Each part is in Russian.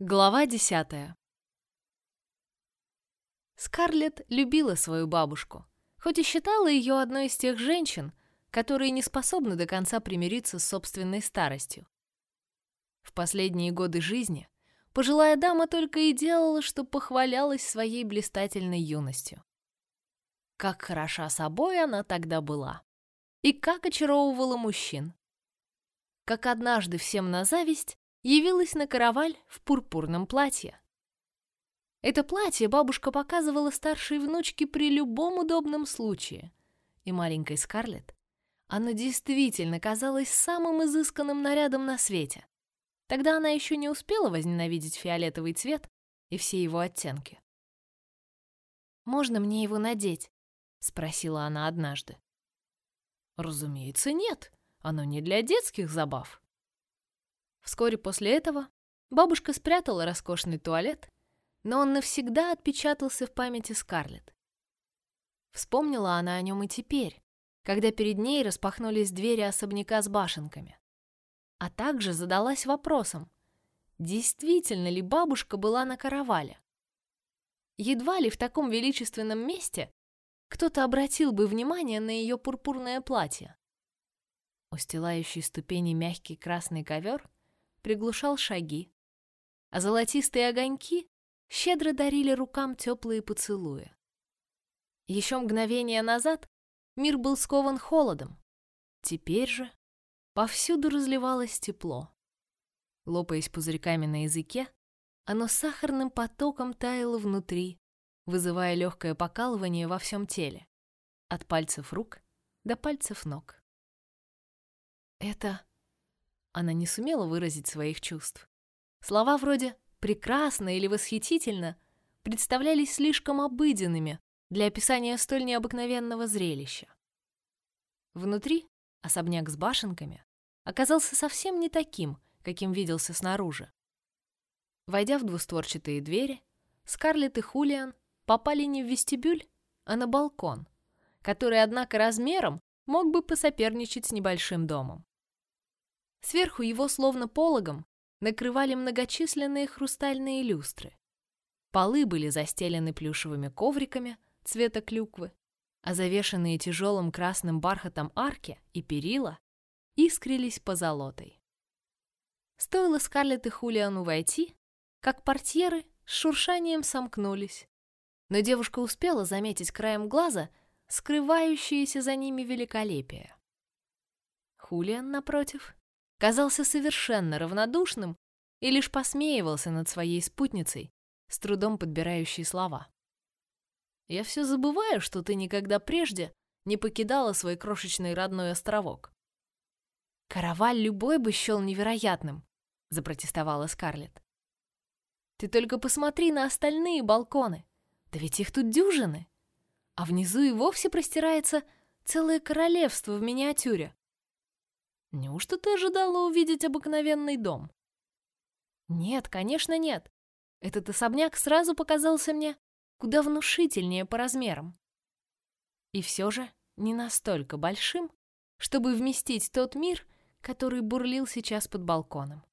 Глава десятая. Скарлетт любила свою бабушку, хоть и считала ее одной из тех женщин, которые не способны до конца примириться с собственной старостью. В последние годы жизни пожилая дама только и делала, что похвалялась своей блистательной юностью. Как хороша собой она тогда была, и как очаровывала мужчин. Как однажды всем на зависть явилась на караваль в пурпурном платье. Это платье бабушка показывала старшей внучке при любом удобном случае, и маленькой Скарлетт оно действительно казалось самым изысканным нарядом на свете. Тогда она еще не успела возненавидеть фиолетовый цвет и все его оттенки. «Можно мне его надеть?» — спросила она однажды. «Разумеется, нет. Оно не для детских забав», Вскоре после этого бабушка спрятала роскошный туалет, но он навсегда отпечатался в памяти Скарлетт. Вспомнила она о нем и теперь, когда перед ней распахнулись двери особняка с башенками. А также задалась вопросом, действительно ли бабушка была на каравале. Едва ли в таком величественном месте кто-то обратил бы внимание на ее пурпурное платье. Устилающий ступени мягкий красный ковер приглушал шаги, а золотистые огоньки щедро дарили рукам теплые поцелуи. Еще мгновение назад мир был скован холодом, теперь же повсюду разливалось тепло. Лопаясь пузырьками на языке, оно сахарным потоком таяло внутри, вызывая легкое покалывание во всем теле, от пальцев рук до пальцев ног. Это она не сумела выразить своих чувств. Слова вроде «прекрасно» или «восхитительно» представлялись слишком обыденными для описания столь необыкновенного зрелища. Внутри особняк с башенками оказался совсем не таким, каким виделся снаружи. Войдя в двустворчатые двери, Скарлетт и Хулиан попали не в вестибюль, а на балкон, который, однако, размером мог бы посоперничать с небольшим домом. Сверху его, словно пологом, накрывали многочисленные хрустальные люстры. Полы были застелены плюшевыми ковриками цвета клюквы, а завешенные тяжелым красным бархатом арки и перила искрились позолотой. Стоило Скарлетт и Хулиану войти, как портьеры с шуршанием сомкнулись, но девушка успела заметить краем глаза скрывающееся за ними великолепие. Хулиан, напротив, казался совершенно равнодушным и лишь посмеивался над своей спутницей, с трудом подбирающей слова. «Я все забываю, что ты никогда прежде не покидала свой крошечный родной островок». «Караваль любой бы счел невероятным», — запротестовала Скарлетт. «Ты только посмотри на остальные балконы, да ведь их тут дюжины, а внизу и вовсе простирается целое королевство в миниатюре. Неужто ты ожидала увидеть обыкновенный дом? Нет, конечно, нет. Этот особняк сразу показался мне куда внушительнее по размерам. И все же не настолько большим, чтобы вместить тот мир, который бурлил сейчас под балконом.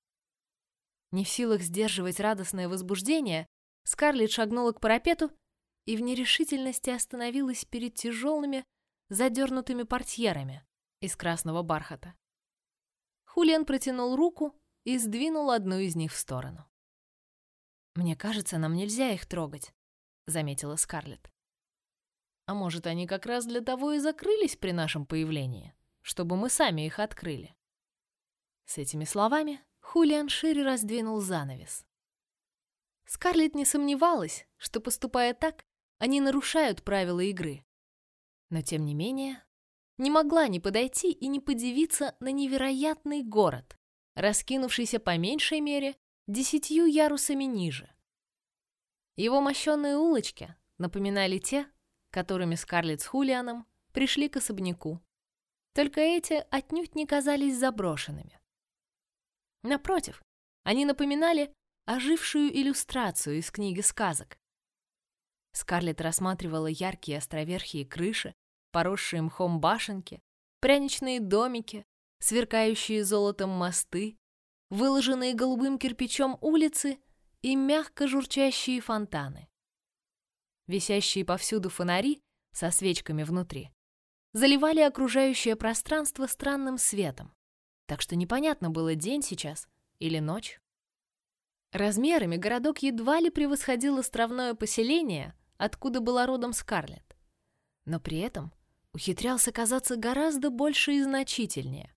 Не в силах сдерживать радостное возбуждение, Скарлетт шагнула к парапету и в нерешительности остановилась перед тяжелыми, задернутыми портьерами из красного бархата. Хулиан протянул руку и сдвинул одну из них в сторону. «Мне кажется, нам нельзя их трогать», — заметила Скарлетт. «А может, они как раз для того и закрылись при нашем появлении, чтобы мы сами их открыли?» С этими словами Хулиан шире раздвинул занавес. Скарлетт не сомневалась, что, поступая так, они нарушают правила игры. Но, тем не менее, не могла не подойти и не подивиться на невероятный город, раскинувшийся по меньшей мере десятью ярусами ниже. Его мощенные улочки напоминали те, которыми Скарлетт с Хулианом пришли к особняку. Только эти отнюдь не казались заброшенными. Напротив, они напоминали ожившую иллюстрацию из книги сказок. Скарлетт рассматривала яркие островерхие крыши, поросшие мхом башенки, пряничные домики, сверкающие золотом мосты, выложенные голубым кирпичом улицы и мягко журчащие фонтаны. Висящие повсюду фонари со свечками внутри заливали окружающее пространство странным светом, так что непонятно было день сейчас или ночь. Размерами городок едва ли превосходил островное поселение, откуда была родом Скарлетт, но при этом ухитрялся казаться гораздо больше и значительнее.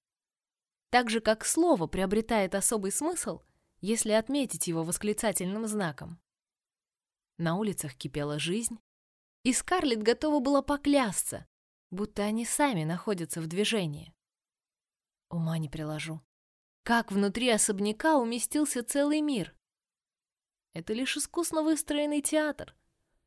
Так же, как слово приобретает особый смысл, если отметить его восклицательным знаком. На улицах кипела жизнь, и Скарлетт готова была поклясться, будто они сами находятся в движении. Ума не приложу. Как внутри особняка уместился целый мир? Это лишь искусно выстроенный театр,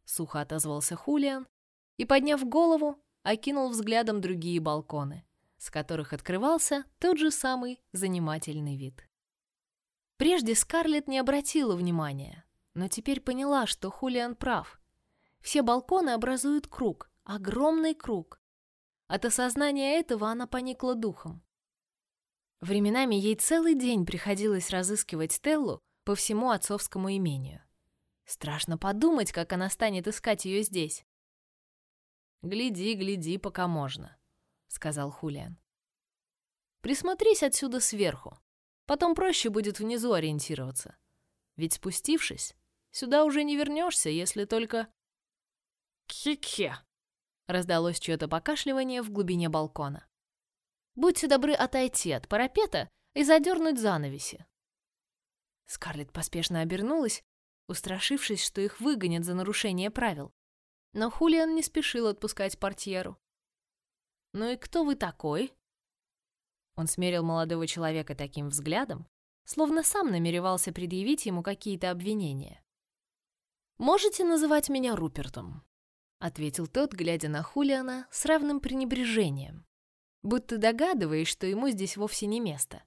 сухо отозвался Хулиан и, подняв голову, окинул взглядом другие балконы, с которых открывался тот же самый занимательный вид. Прежде Скарлетт не обратила внимания, но теперь поняла, что Хулиан прав. Все балконы образуют круг, огромный круг. От осознания этого она поникла духом. Временами ей целый день приходилось разыскивать Стеллу по всему отцовскому имению. Страшно подумать, как она станет искать ее здесь. «Гляди, гляди, пока можно», — сказал Хулиан. «Присмотрись отсюда сверху. Потом проще будет внизу ориентироваться. Ведь спустившись, сюда уже не вернешься, если только...» «Кхе-кхе!» — раздалось чье-то покашливание в глубине балкона. «Будьте добры отойти от парапета и задернуть занавеси». Скарлетт поспешно обернулась, устрашившись, что их выгонят за нарушение правил. Но Хулиан не спешил отпускать портьеру. «Ну и кто вы такой?» Он смерил молодого человека таким взглядом, словно сам намеревался предъявить ему какие-то обвинения. «Можете называть меня Рупертом», — ответил тот, глядя на Хулиана с равным пренебрежением, будто догадываясь, что ему здесь вовсе не место.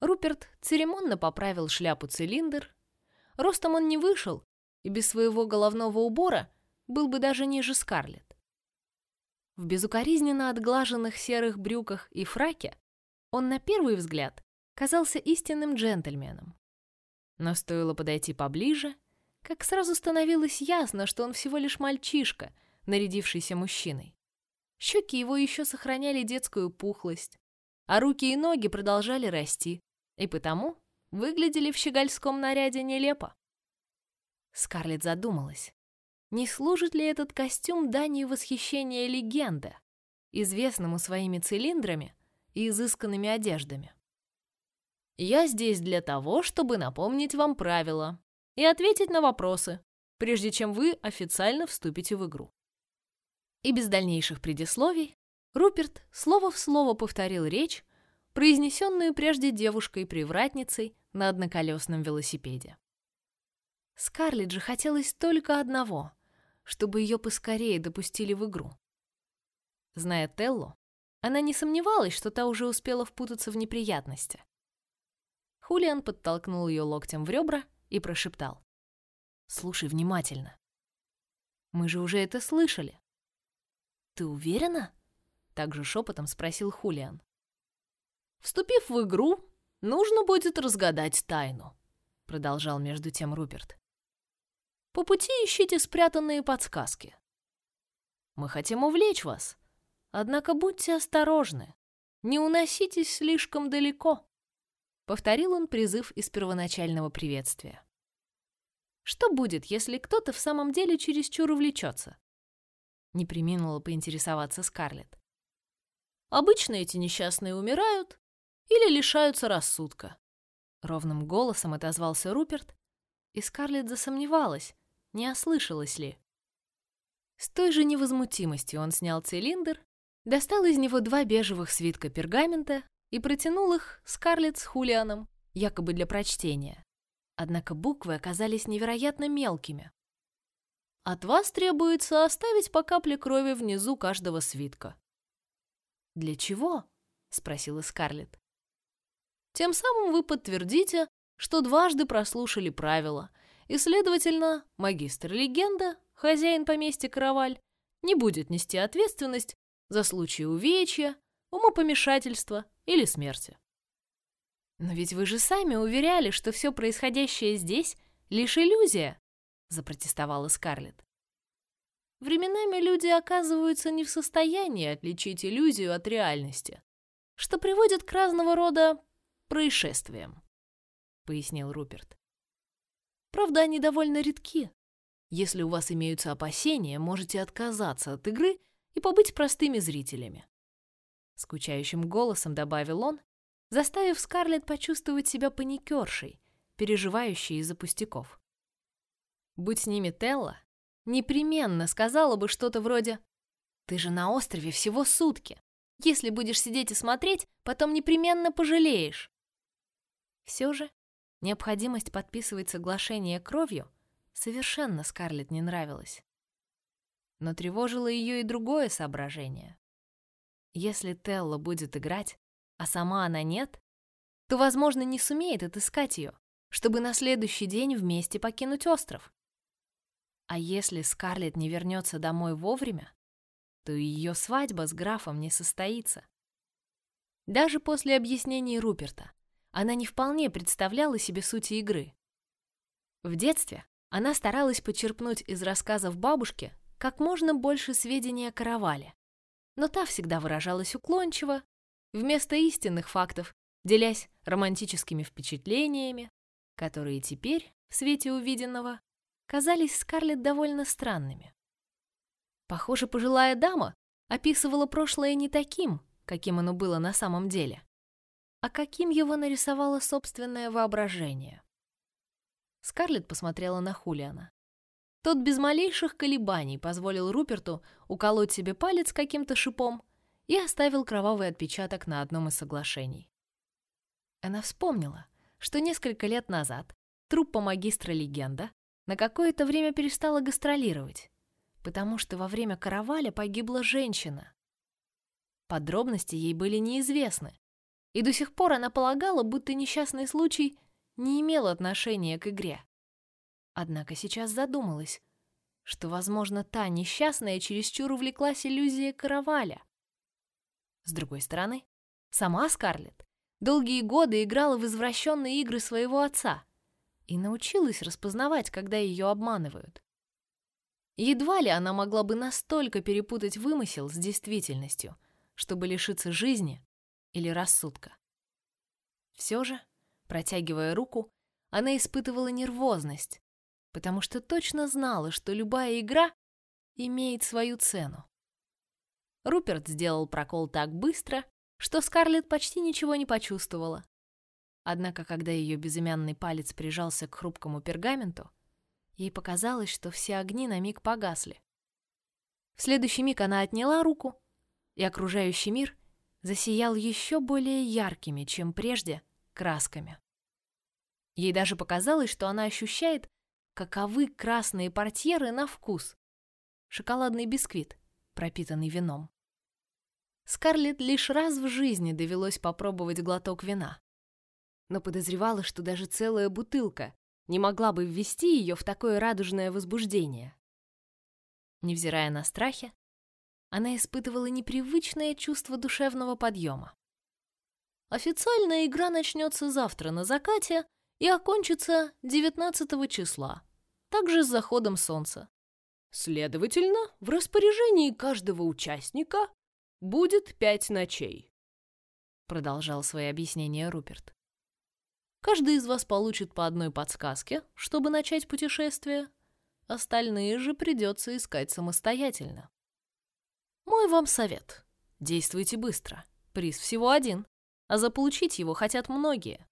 Руперт церемонно поправил шляпу-цилиндр. Ростом он не вышел, и без своего головного убора был бы даже ниже Скарлетт. В безукоризненно отглаженных серых брюках и фраке он на первый взгляд казался истинным джентльменом. Но стоило подойти поближе, как сразу становилось ясно, что он всего лишь мальчишка, нарядившийся мужчиной. Щеки его еще сохраняли детскую пухлость, а руки и ноги продолжали расти, и потому выглядели в щегольском наряде нелепо. Скарлетт задумалась. Не служит ли этот костюм данью восхищения легенды, известному своими цилиндрами и изысканными одеждами? Я здесь для того, чтобы напомнить вам правила и ответить на вопросы, прежде чем вы официально вступите в игру. И без дальнейших предисловий Руперт слово в слово повторил речь, произнесенную прежде девушкой-привратницей на одноколесном велосипеде. Скарлетт же хотелось только одного чтобы ее поскорее допустили в игру. Зная Теллу, она не сомневалась, что та уже успела впутаться в неприятности. Хулиан подтолкнул ее локтем в ребра и прошептал. «Слушай внимательно. Мы же уже это слышали». «Ты уверена?» Также шепотом спросил Хулиан. «Вступив в игру, нужно будет разгадать тайну», продолжал между тем Руперт. По пути ищите спрятанные подсказки. Мы хотим увлечь вас, однако будьте осторожны, не уноситесь слишком далеко. Повторил он призыв из первоначального приветствия. Что будет, если кто-то в самом деле чересчур увлечется? Не приминула поинтересоваться Скарлетт. Обычно эти несчастные умирают или лишаются рассудка. Ровным голосом отозвался Руперт, и Скарлетт засомневалась, не ослышалась ли. С той же невозмутимостью он снял цилиндр, достал из него два бежевых свитка пергамента и протянул их Скарлетт с Хулианом, якобы для прочтения. Однако буквы оказались невероятно мелкими. От вас требуется оставить по капле крови внизу каждого свитка. Для чего? спросила Скарлетт. Тем самым вы подтвердите, что дважды прослушали правила и, следовательно, магистр-легенда, хозяин поместья Караваль, не будет нести ответственность за случай увечья, умопомешательства или смерти. Но ведь вы же сами уверяли, что все происходящее здесь лишь иллюзия, запротестовала Скарлетт. Временами люди оказываются не в состоянии отличить иллюзию от реальности, что приводит к разного рода происшествиям, пояснил Руперт. Правда, они довольно редки. Если у вас имеются опасения, можете отказаться от игры и побыть простыми зрителями. Скучающим голосом добавил он, заставив Скарлетт почувствовать себя паникершей, переживающей из-за пустяков. Будь с ними Телла, непременно сказала бы что-то вроде «Ты же на острове всего сутки. Если будешь сидеть и смотреть, потом непременно пожалеешь». Все же необходимость подписывать соглашение кровью совершенно Скарлетт не нравилась. Но тревожило ее и другое соображение. Если Телла будет играть, а сама она нет, то, возможно, не сумеет отыскать ее, чтобы на следующий день вместе покинуть остров. А если Скарлетт не вернется домой вовремя, то ее свадьба с графом не состоится. Даже после объяснений Руперта она не вполне представляла себе сути игры. В детстве она старалась почерпнуть из рассказов бабушки как можно больше сведений о каравале, но та всегда выражалась уклончиво, вместо истинных фактов, делясь романтическими впечатлениями, которые теперь, в свете увиденного, казались Скарлетт довольно странными. Похоже, пожилая дама описывала прошлое не таким, каким оно было на самом деле, а каким его нарисовало собственное воображение. Скарлетт посмотрела на Хулиана. Тот без малейших колебаний позволил Руперту уколоть себе палец каким-то шипом и оставил кровавый отпечаток на одном из соглашений. Она вспомнила, что несколько лет назад труппа магистра Легенда на какое-то время перестала гастролировать, потому что во время караваля погибла женщина. Подробности ей были неизвестны, и до сих пор она полагала, будто несчастный случай не имел отношения к игре. Однако сейчас задумалась, что, возможно, та несчастная чересчур увлеклась иллюзией караваля, с другой стороны, сама Скарлетт долгие годы играла в извращенные игры своего отца и научилась распознавать, когда ее обманывают. Едва ли она могла бы настолько перепутать вымысел с действительностью, чтобы лишиться жизни или рассудка. Все же, протягивая руку, она испытывала нервозность, потому что точно знала, что любая игра имеет свою цену. Руперт сделал прокол так быстро, что Скарлетт почти ничего не почувствовала. Однако, когда ее безымянный палец прижался к хрупкому пергаменту, ей показалось, что все огни на миг погасли. В следующий миг она отняла руку, и окружающий мир засиял еще более яркими, чем прежде, красками. Ей даже показалось, что она ощущает, каковы красные портьеры на вкус. Шоколадный бисквит, пропитанный вином. Скарлетт лишь раз в жизни довелось попробовать глоток вина. Но подозревала, что даже целая бутылка не могла бы ввести ее в такое радужное возбуждение. Невзирая на страхи, она испытывала непривычное чувство душевного подъема. Официальная игра начнется завтра на закате и окончится 19 числа, также с заходом солнца. Следовательно, в распоряжении каждого участника будет пять ночей», — продолжал свои объяснения Руперт. «Каждый из вас получит по одной подсказке, чтобы начать путешествие. Остальные же придется искать самостоятельно. Мой вам совет. Действуйте быстро. Приз всего один, а заполучить его хотят многие».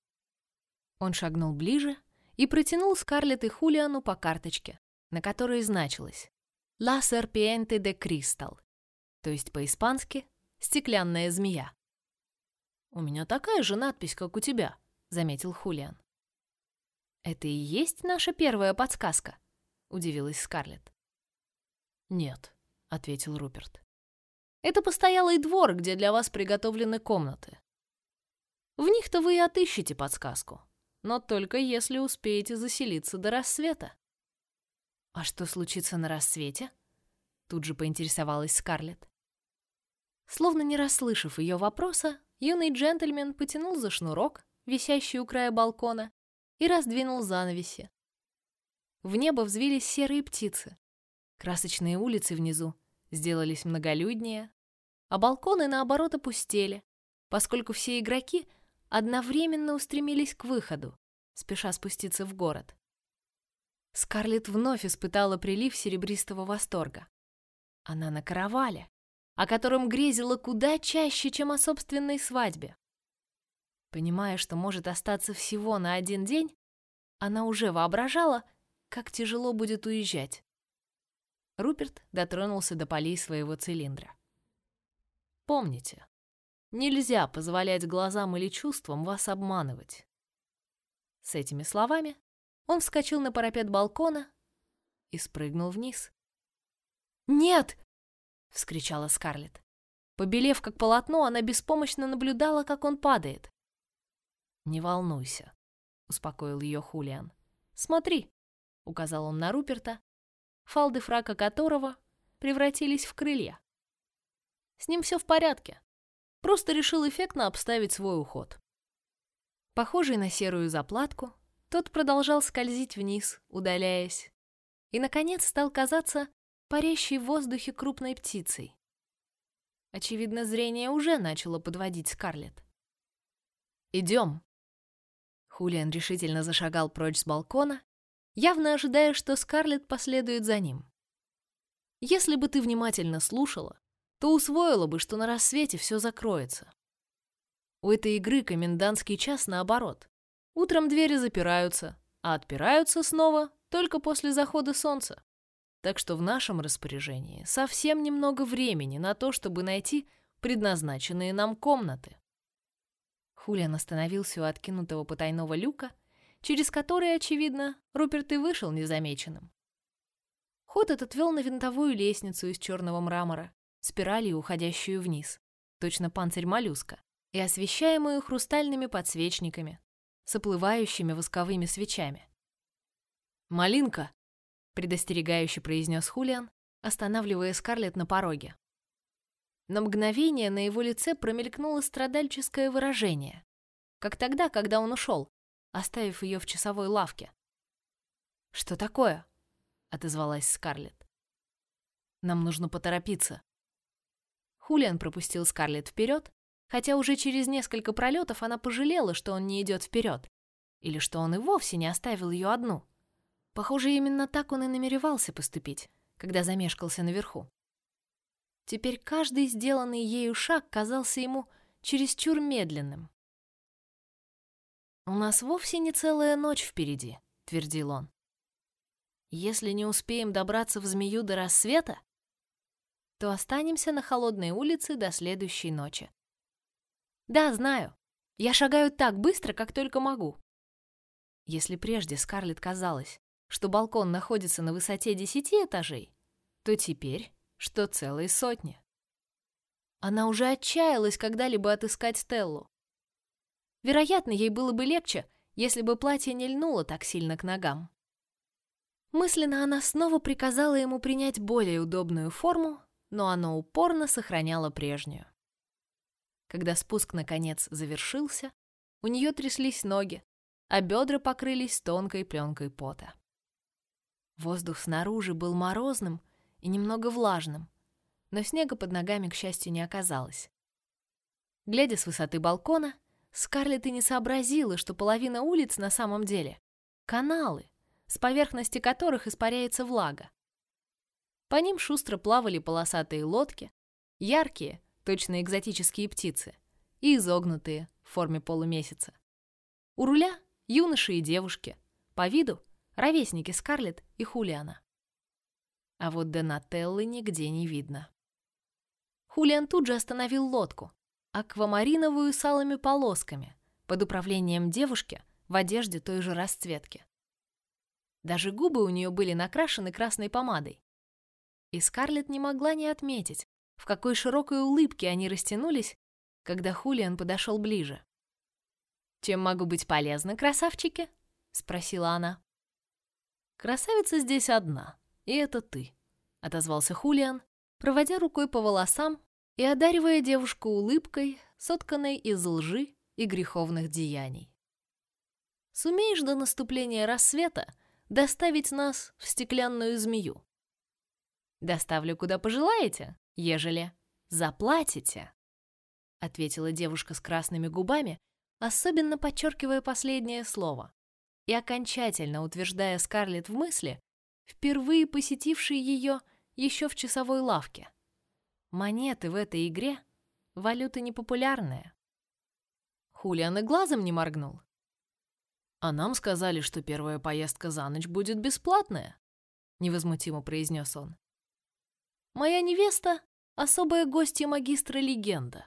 Он шагнул ближе и протянул Скарлетт и Хулиану по карточке, на которой значилось «La Serpiente de Cristal», то есть по-испански «стеклянная змея». «У меня такая же надпись, как у тебя», — заметил Хулиан. «Это и есть наша первая подсказка?» — удивилась Скарлетт. «Нет», — ответил Руперт. «Это постоялый двор, где для вас приготовлены комнаты. В них-то вы и отыщете подсказку, но только если успеете заселиться до рассвета». «А что случится на рассвете?» Тут же поинтересовалась Скарлетт. Словно не расслышав ее вопроса, юный джентльмен потянул за шнурок, висящий у края балкона, и раздвинул занавеси. в небо взвились серые птицы. Красочные улицы внизу сделались многолюднее, а балконы, наоборот, опустели, поскольку все игроки одновременно устремились к выходу, спеша спуститься в город. Скарлетт вновь испытала прилив серебристого восторга. Она на каравале, о котором грезила куда чаще, чем о собственной свадьбе. Понимая, что может остаться всего на один день, она уже воображала, как тяжело будет уезжать. Руперт дотронулся до полей своего цилиндра. Помните, нельзя позволять глазам или чувствам вас обманывать. С этими словами он вскочил на парапет балкона и спрыгнул вниз. «Нет!» — вскричала Скарлетт. Побелев как полотно, она беспомощно наблюдала, как он падает. «Не волнуйся», — успокоил ее Хулиан. «Смотри», — указал он на Руперта, фалды фрака которого превратились в крылья. С ним все в порядке. Просто решил эффектно обставить свой уход. Похожий на серую заплатку, тот продолжал скользить вниз, удаляясь, и, наконец, стал казаться парящей в воздухе крупной птицей. Очевидно, зрение уже начало подводить Скарлетт. «Идем!» Хулиан решительно зашагал прочь с балкона, явно ожидая, что Скарлетт последует за ним. Если бы ты внимательно слушала, то усвоила бы, что на рассвете все закроется. У этой игры комендантский час наоборот. Утром двери запираются, а отпираются снова только после захода солнца. Так что в нашем распоряжении совсем немного времени на то, чтобы найти предназначенные нам комнаты. Хулиан остановился у откинутого потайного люка, через который, очевидно, Руперт и вышел незамеченным. Ход этот вел на винтовую лестницу из черного мрамора, спиралью, уходящую вниз, точно панцирь моллюска, и освещаемую хрустальными подсвечниками, с оплывающими восковыми свечами. «Малинка!» — предостерегающе произнес Хулиан, останавливая Скарлетт на пороге. На мгновение на его лице промелькнуло страдальческое выражение, как тогда, когда он ушел, оставив ее в часовой лавке. «Что такое?» — отозвалась Скарлетт. «Нам нужно поторопиться». Хулиан пропустил Скарлетт вперед, хотя уже через несколько пролетов она пожалела, что он не идет вперед, или что он и вовсе не оставил ее одну. Похоже, именно так он и намеревался поступить, когда замешкался наверху. Теперь каждый сделанный ею шаг казался ему чересчур медленным. «У нас вовсе не целая ночь впереди», — твердил он. «Если не успеем добраться в змею до рассвета, то останемся на холодной улице до следующей ночи. Да, знаю. Я шагаю так быстро, как только могу. Если прежде Скарлетт казалось, что балкон находится на высоте десяти этажей, то теперь, что целые сотни. Она уже отчаялась когда-либо отыскать Стеллу. Вероятно, ей было бы легче, если бы платье не льнуло так сильно к ногам. Мысленно она снова приказала ему принять более удобную форму но оно упорно сохраняло прежнюю. Когда спуск наконец завершился, у нее тряслись ноги, а бедра покрылись тонкой пленкой пота. Воздух снаружи был морозным и немного влажным, но снега под ногами, к счастью, не оказалось. Глядя с высоты балкона, Скарлетт и не сообразила, что половина улиц на самом деле — каналы, с поверхности которых испаряется влага. По ним шустро плавали полосатые лодки, яркие, точно экзотические птицы, и изогнутые в форме полумесяца. У руля юноши и девушки, по виду ровесники Скарлетт и Хулиана. А вот Донателлы нигде не видно. Хулиан тут же остановил лодку, аквамариновую с алыми полосками, под управлением девушки в одежде той же расцветки. Даже губы у нее были накрашены красной помадой, и Скарлетт не могла не отметить, в какой широкой улыбке они растянулись, когда Хулиан подошел ближе. «Чем могу быть полезна, красавчики?» — спросила она. «Красавица здесь одна, и это ты», — отозвался Хулиан, проводя рукой по волосам и одаривая девушку улыбкой, сотканной из лжи и греховных деяний. «Сумеешь до наступления рассвета доставить нас в стеклянную змею. Доставлю куда пожелаете, ежели заплатите, ответила девушка с красными губами, особенно подчеркивая последнее слово и окончательно утверждая Скарлетт в мысли, впервые посетившей ее еще в часовой лавке. Монеты в этой игре — валюта непопулярная. Хулиан и глазом не моргнул. «А нам сказали, что первая поездка за ночь будет бесплатная», — невозмутимо произнес он. «Моя невеста — особая гостья магистра легенда».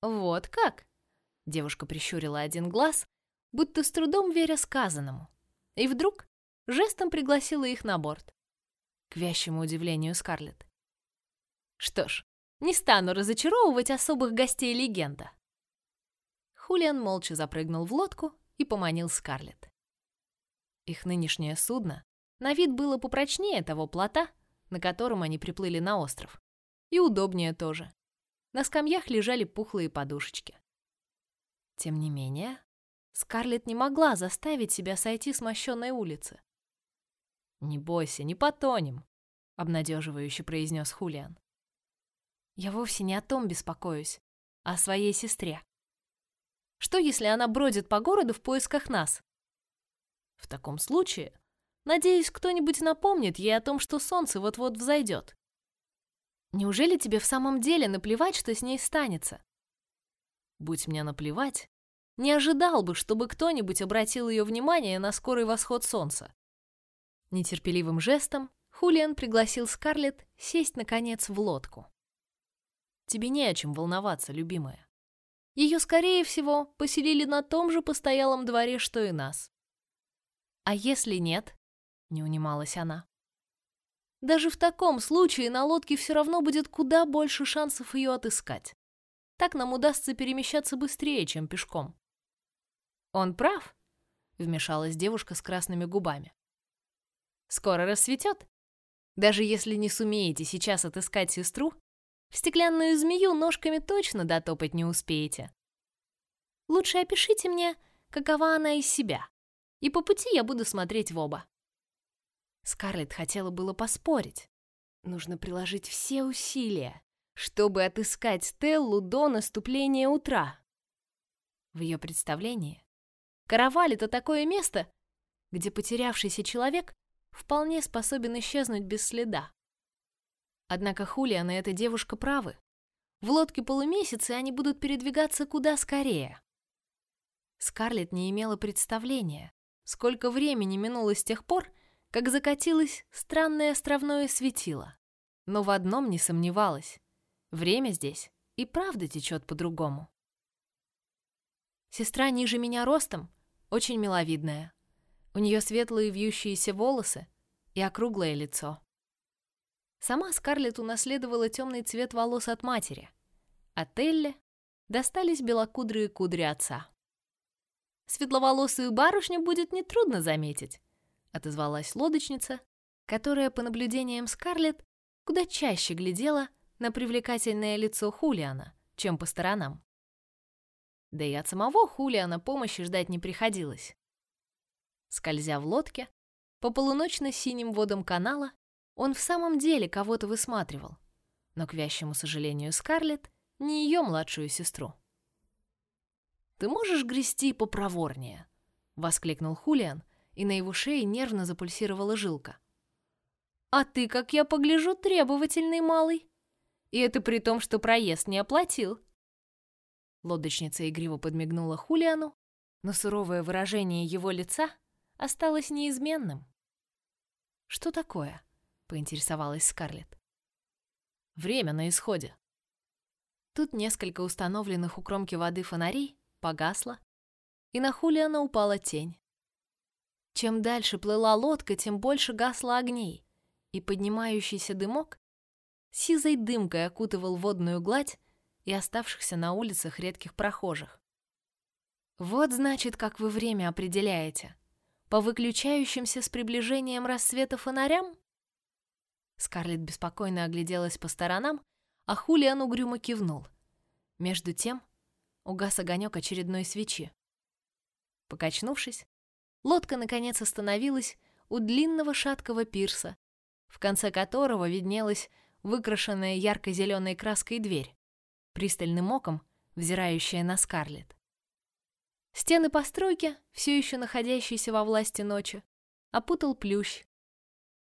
«Вот как?» — девушка прищурила один глаз, будто с трудом веря сказанному, и вдруг жестом пригласила их на борт. К вящему удивлению Скарлетт. Что ж, не стану разочаровывать особых гостей легенда. Хулиан молча запрыгнул в лодку и поманил Скарлетт. Их нынешнее судно на вид было попрочнее того плота, на котором они приплыли на остров, и удобнее тоже. На скамьях лежали пухлые подушечки. Тем не менее, Скарлетт не могла заставить себя сойти с мощенной улицы. «Не бойся, не потонем», — обнадеживающе произнес Хулиан. «Я вовсе не о том беспокоюсь, а о своей сестре. Что, если она бродит по городу в поисках нас? В таком случае, надеюсь, кто-нибудь напомнит ей о том, что солнце вот-вот взойдет. Неужели тебе в самом деле наплевать, что с ней станется? Будь мне наплевать, не ожидал бы, чтобы кто-нибудь обратил ее внимание на скорый восход солнца. Нетерпеливым жестом Хулиан пригласил Скарлетт сесть наконец в лодку. Тебе не о чем волноваться, любимая. Ее, скорее всего, поселили на том же постоялом дворе, что и нас. А если нет? Не унималась она. Даже в таком случае на лодке все равно будет куда больше шансов ее отыскать. Так нам удастся перемещаться быстрее, чем пешком. Он прав, вмешалась девушка с красными губами. Скоро рассветет. Даже если не сумеете сейчас отыскать сестру, в стеклянную змею ножками точно дотопать не успеете. Лучше опишите мне, какова она из себя, и по пути я буду смотреть в оба. Скарлетт хотела было поспорить. Нужно приложить все усилия, чтобы отыскать Стеллу до наступления утра. В ее представлении Караваль — это такое место, где потерявшийся человек вполне способен исчезнуть без следа. Однако Хулиан и эта девушка правы. В лодке полумесяцы они будут передвигаться куда скорее. Скарлетт не имела представления, сколько времени минуло с тех пор, как закатилось странное островное светило. Но в одном не сомневалась. Время здесь и правда течет по-другому. Сестра ниже меня ростом, очень миловидная. У нее светлые вьющиеся волосы и округлое лицо. Сама Скарлетт унаследовала темный цвет волос от матери. а Телле достались белокудрые кудри отца. Светловолосую барышню будет нетрудно заметить, отозвалась лодочница, которая по наблюдениям Скарлетт куда чаще глядела на привлекательное лицо Хулиана, чем по сторонам. Да и от самого Хулиана помощи ждать не приходилось. Скользя в лодке по полуночно-синим водам канала, он в самом деле кого-то высматривал, но к вящему сожалению Скарлетт не ее младшую сестру. Ты можешь грести попроворнее, воскликнул Хулиан, и на его шее нервно запульсировала жилка. А ты, как я погляжу, требовательный малый. И это при том, что проезд не оплатил. Лодочница игриво подмигнула Хулиану, но суровое выражение его лица осталось неизменным. Что такое? поинтересовалась Скарлетт. Время на исходе. Тут несколько установленных у кромки воды фонарей погасло, и на Хулиана упала тень. Чем дальше плыла лодка, тем больше гасло огней, и поднимающийся дымок сизой дымкой окутывал водную гладь и оставшихся на улицах редких прохожих. Вот значит, как вы время определяете. По выключающимся с приближением рассвета фонарям? Скарлетт беспокойно огляделась по сторонам, а Хулиан угрюмо кивнул. Между тем угас огонек очередной свечи. Покачнувшись, Лодка наконец остановилась у длинного шаткого пирса, в конце которого виднелась выкрашенная ярко-зеленой краской дверь, пристальным оком взирающая на Скарлетт. Стены постройки, все еще находящиеся во власти ночи, опутал плющ,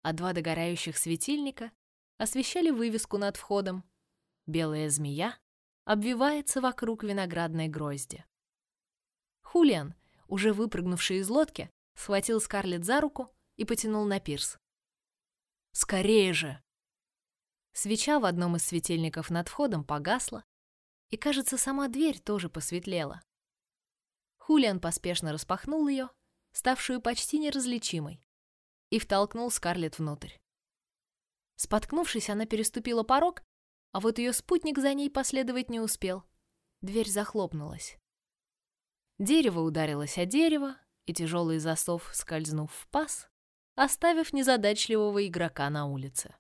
а два догорающих светильника освещали вывеску над входом. Белая змея обвивается вокруг виноградной грозди. Хулиан, уже выпрыгнувший из лодки, схватил Скарлетт за руку и потянул на пирс. «Скорее же!» Свеча в одном из светильников над входом погасла, и, кажется, сама дверь тоже посветлела. Хулиан поспешно распахнул ее, ставшую почти неразличимой, и втолкнул Скарлетт внутрь. Споткнувшись, она переступила порог, а вот ее спутник за ней последовать не успел. Дверь захлопнулась. Дерево ударилось о дерево, и тяжелый засов, скользнув в паз, оставив незадачливого игрока на улице.